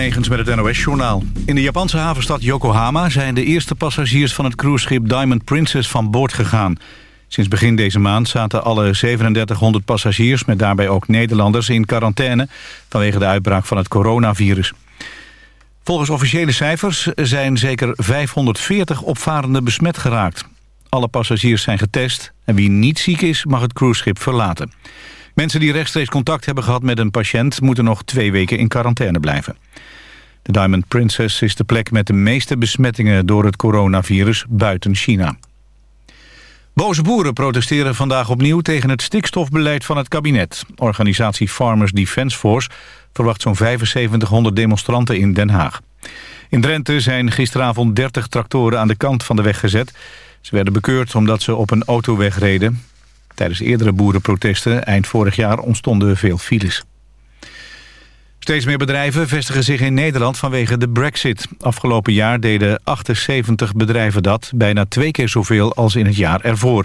Met het NOS-journaal. In de Japanse havenstad Yokohama zijn de eerste passagiers van het cruiseschip Diamond Princess van boord gegaan. Sinds begin deze maand zaten alle 3700 passagiers, met daarbij ook Nederlanders, in quarantaine vanwege de uitbraak van het coronavirus. Volgens officiële cijfers zijn zeker 540 opvarenden besmet geraakt. Alle passagiers zijn getest en wie niet ziek is mag het cruiseschip verlaten. Mensen die rechtstreeks contact hebben gehad met een patiënt... moeten nog twee weken in quarantaine blijven. De Diamond Princess is de plek met de meeste besmettingen... door het coronavirus buiten China. Boze boeren protesteren vandaag opnieuw tegen het stikstofbeleid van het kabinet. Organisatie Farmers Defence Force verwacht zo'n 7500 demonstranten in Den Haag. In Drenthe zijn gisteravond 30 tractoren aan de kant van de weg gezet. Ze werden bekeurd omdat ze op een autoweg reden. Tijdens eerdere boerenprotesten eind vorig jaar ontstonden veel files. Steeds meer bedrijven vestigen zich in Nederland vanwege de brexit. Afgelopen jaar deden 78 bedrijven dat, bijna twee keer zoveel als in het jaar ervoor.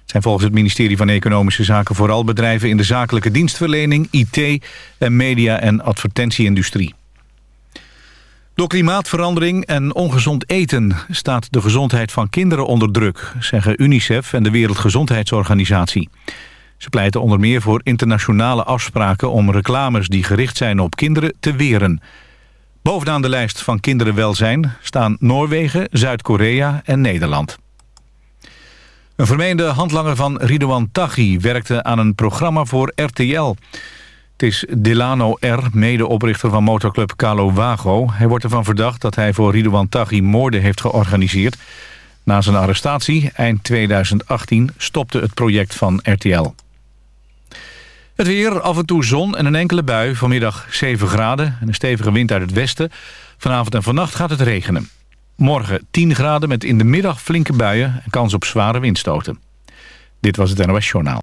Het zijn volgens het ministerie van Economische Zaken vooral bedrijven in de zakelijke dienstverlening, IT en media- en advertentieindustrie. Door klimaatverandering en ongezond eten staat de gezondheid van kinderen onder druk, zeggen UNICEF en de Wereldgezondheidsorganisatie. Ze pleiten onder meer voor internationale afspraken om reclames die gericht zijn op kinderen te weren. Bovenaan de lijst van kinderenwelzijn staan Noorwegen, Zuid-Korea en Nederland. Een vermeende handlanger van Ridouan Taghi werkte aan een programma voor RTL. Het is Delano R., medeoprichter van motorclub Calo Wago. Hij wordt ervan verdacht dat hij voor Ridouan Taghi moorden heeft georganiseerd. Na zijn arrestatie, eind 2018, stopte het project van RTL. Het weer, af en toe zon en een enkele bui. Vanmiddag 7 graden en een stevige wind uit het westen. Vanavond en vannacht gaat het regenen. Morgen 10 graden met in de middag flinke buien en kans op zware windstoten. Dit was het NOS Journaal.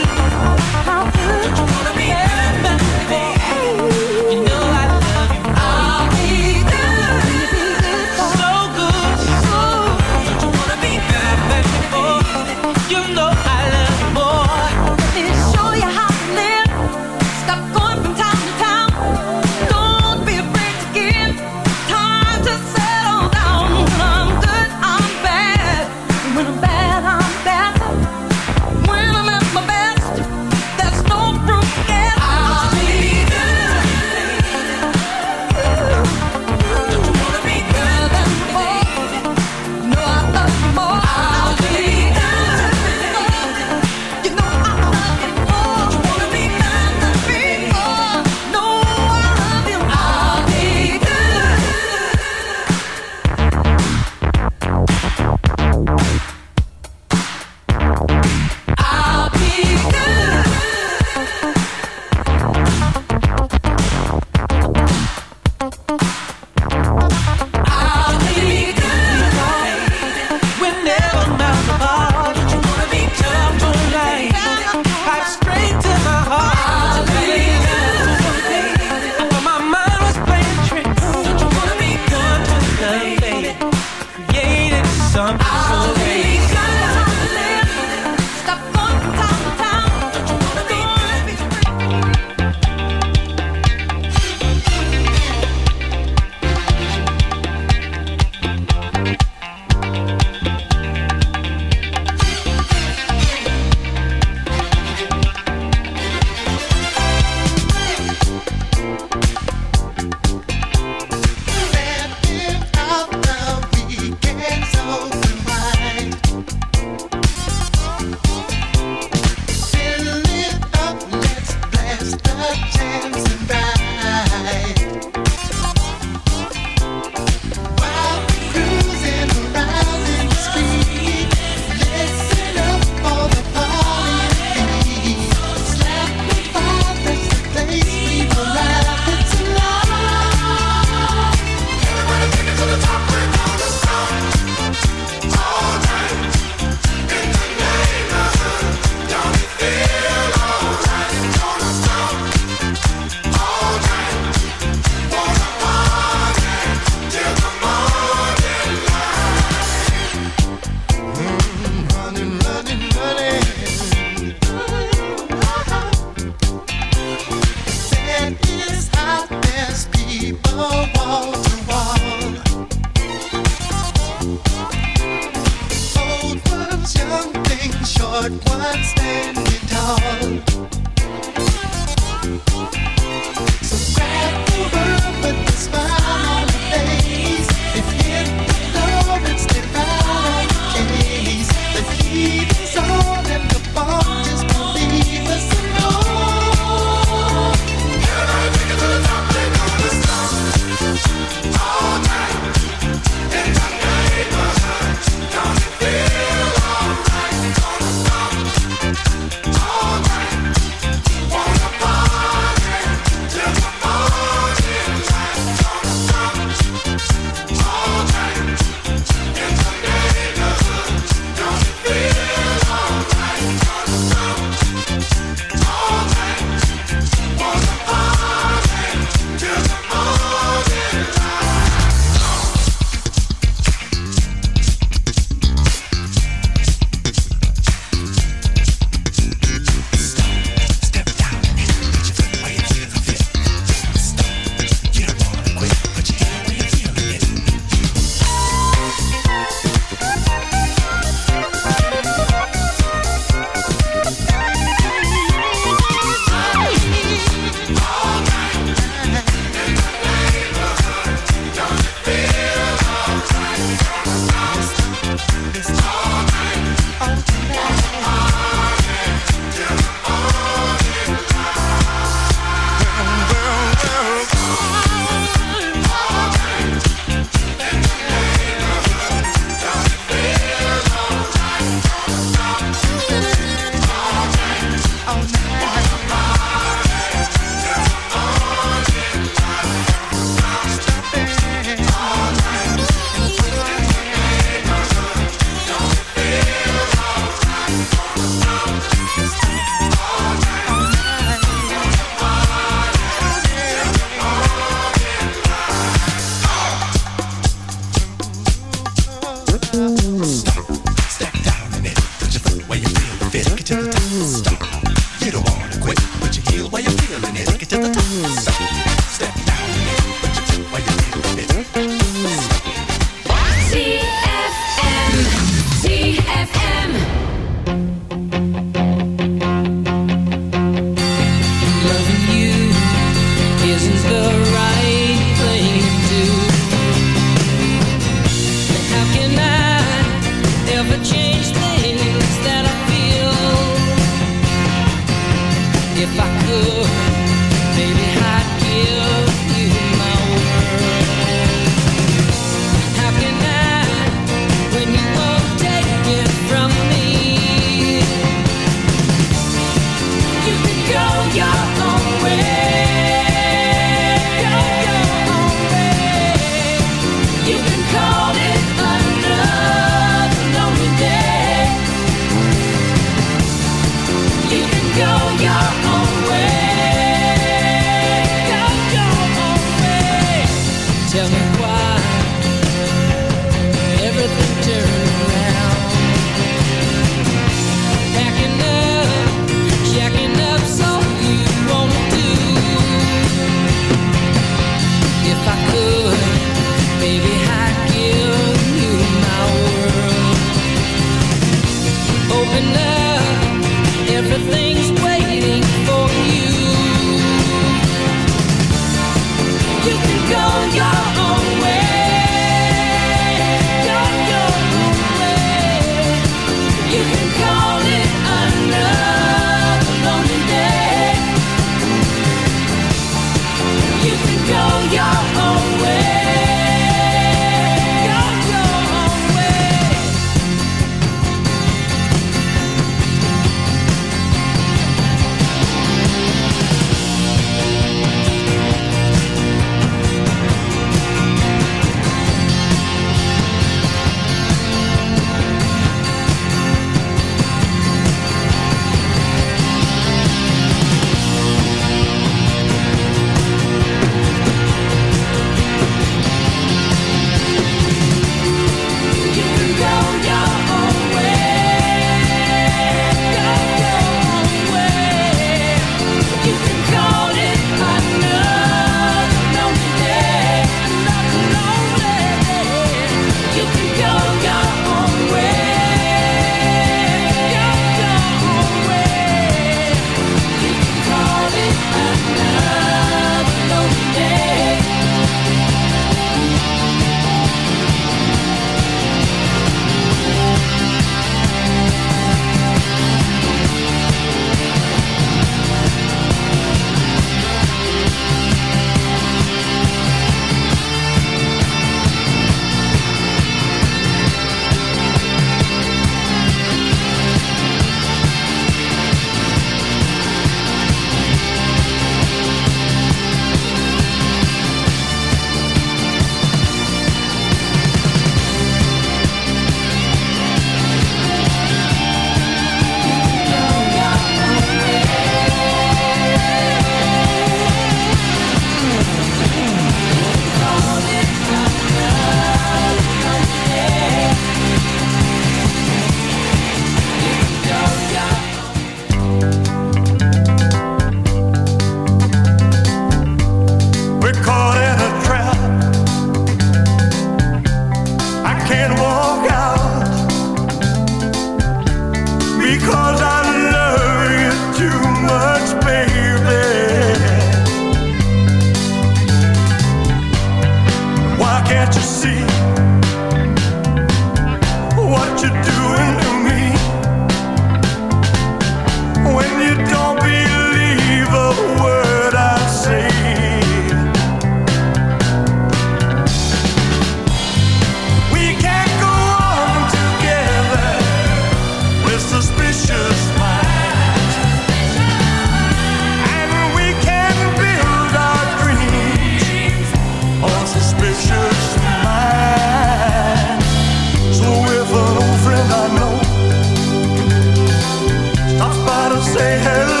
say hello.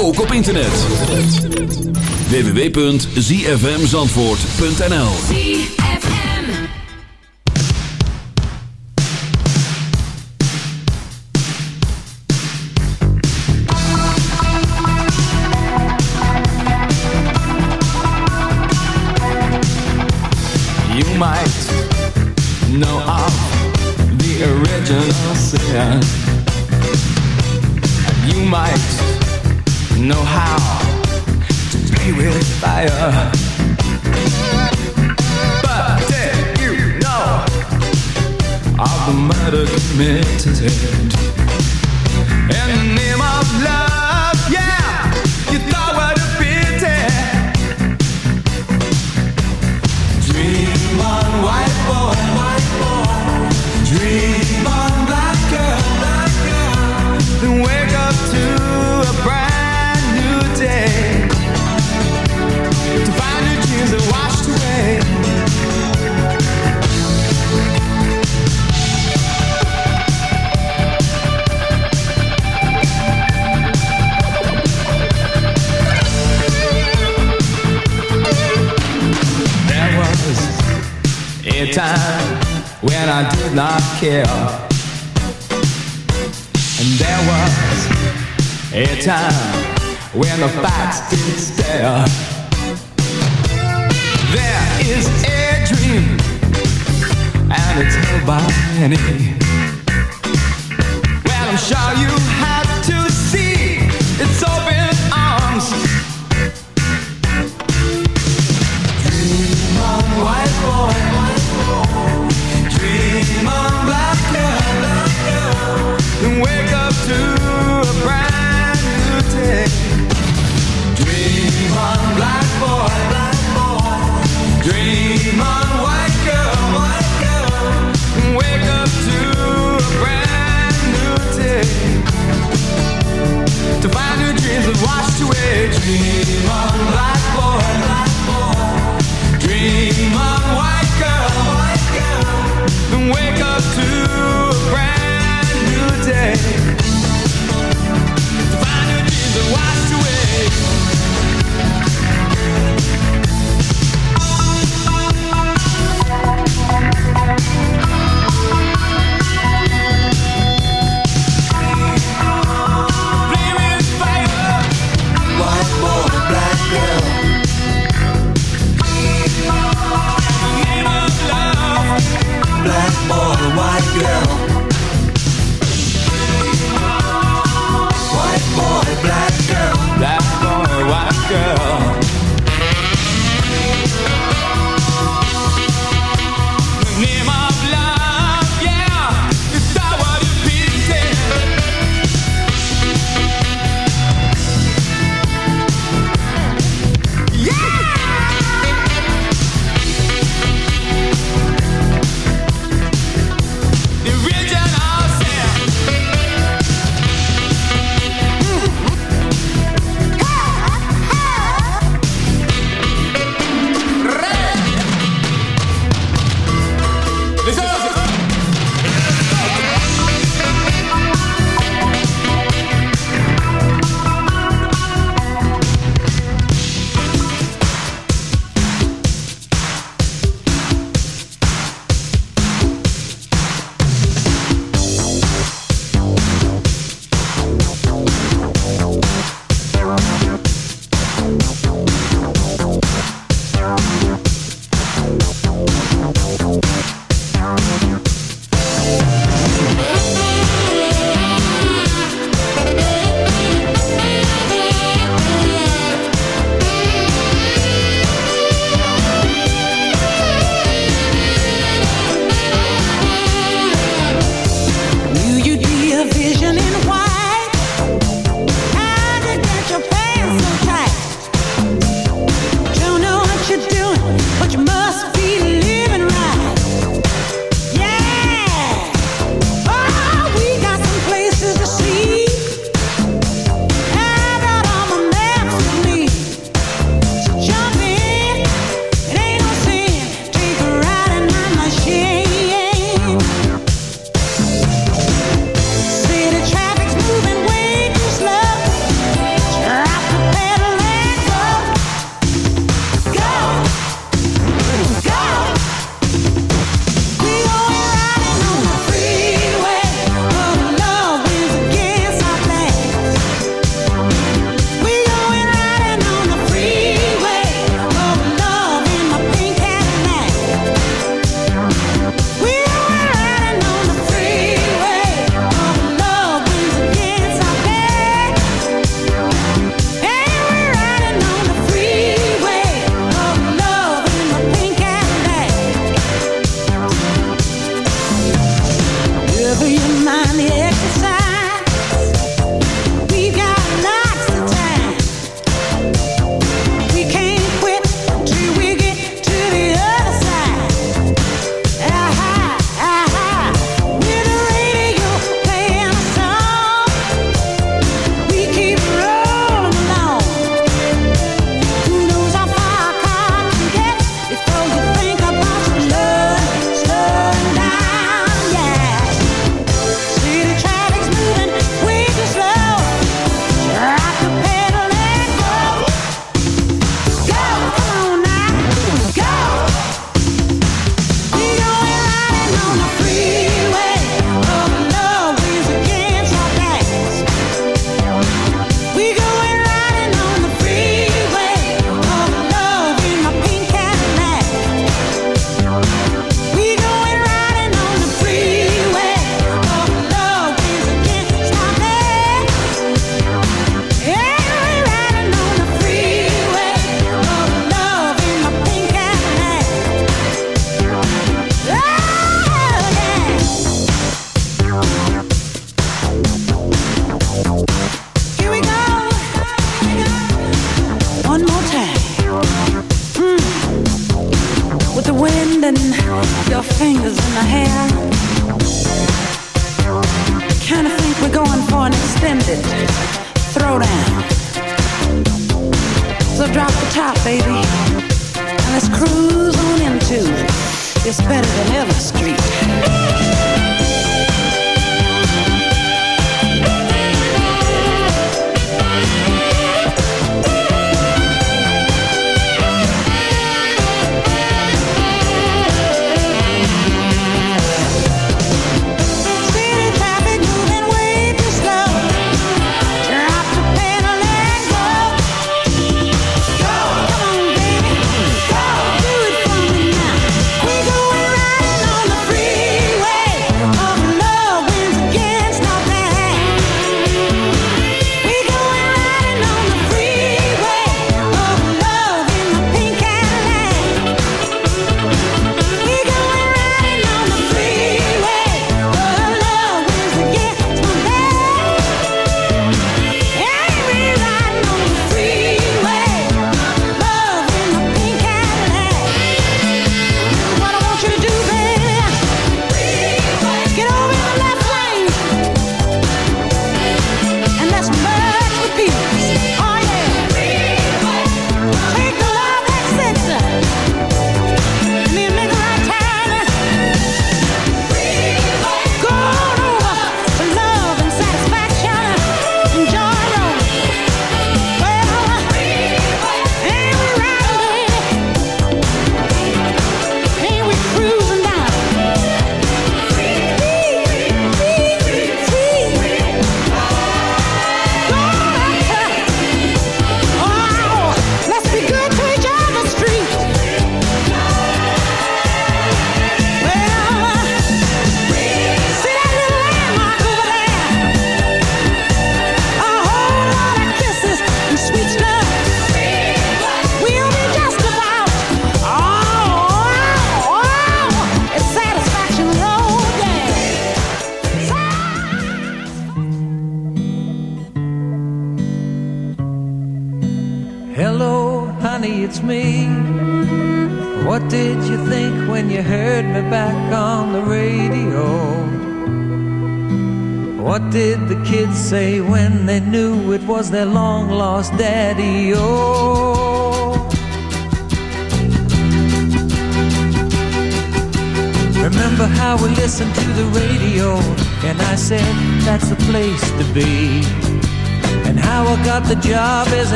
ook op internet. www.zfmzandvoort.nl You might know of the original sin But did you know of the murder committed in the name of love? and the facts didn't stare. There is a dream, and it's held by many. Yeah.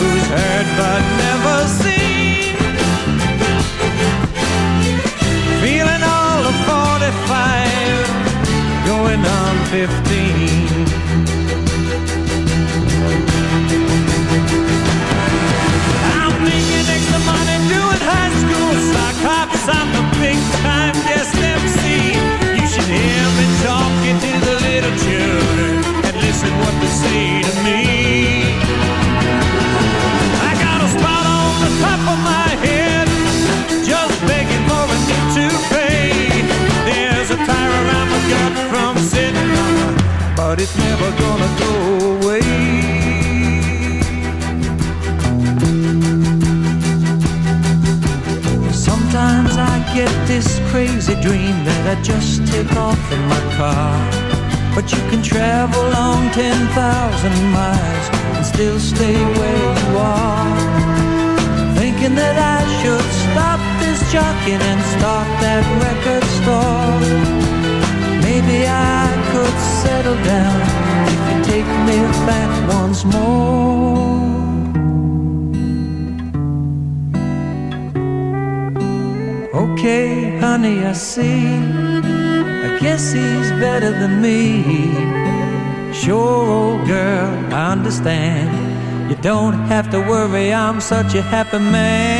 who's heard but never seen. Feeling all of 45, going on 15. I'm making extra money doing high school sock. I'm the big time guest MC. You should hear me talking to the little children and listen what they say to me. 10,000 miles and still stay where you are. Thinking that I should stop this jockeying and start that record store. Maybe I could settle down if you take me back once more. Okay, honey, I see. I guess he's better than me. Sure, old girl, I understand. You don't have to worry, I'm such a happy man.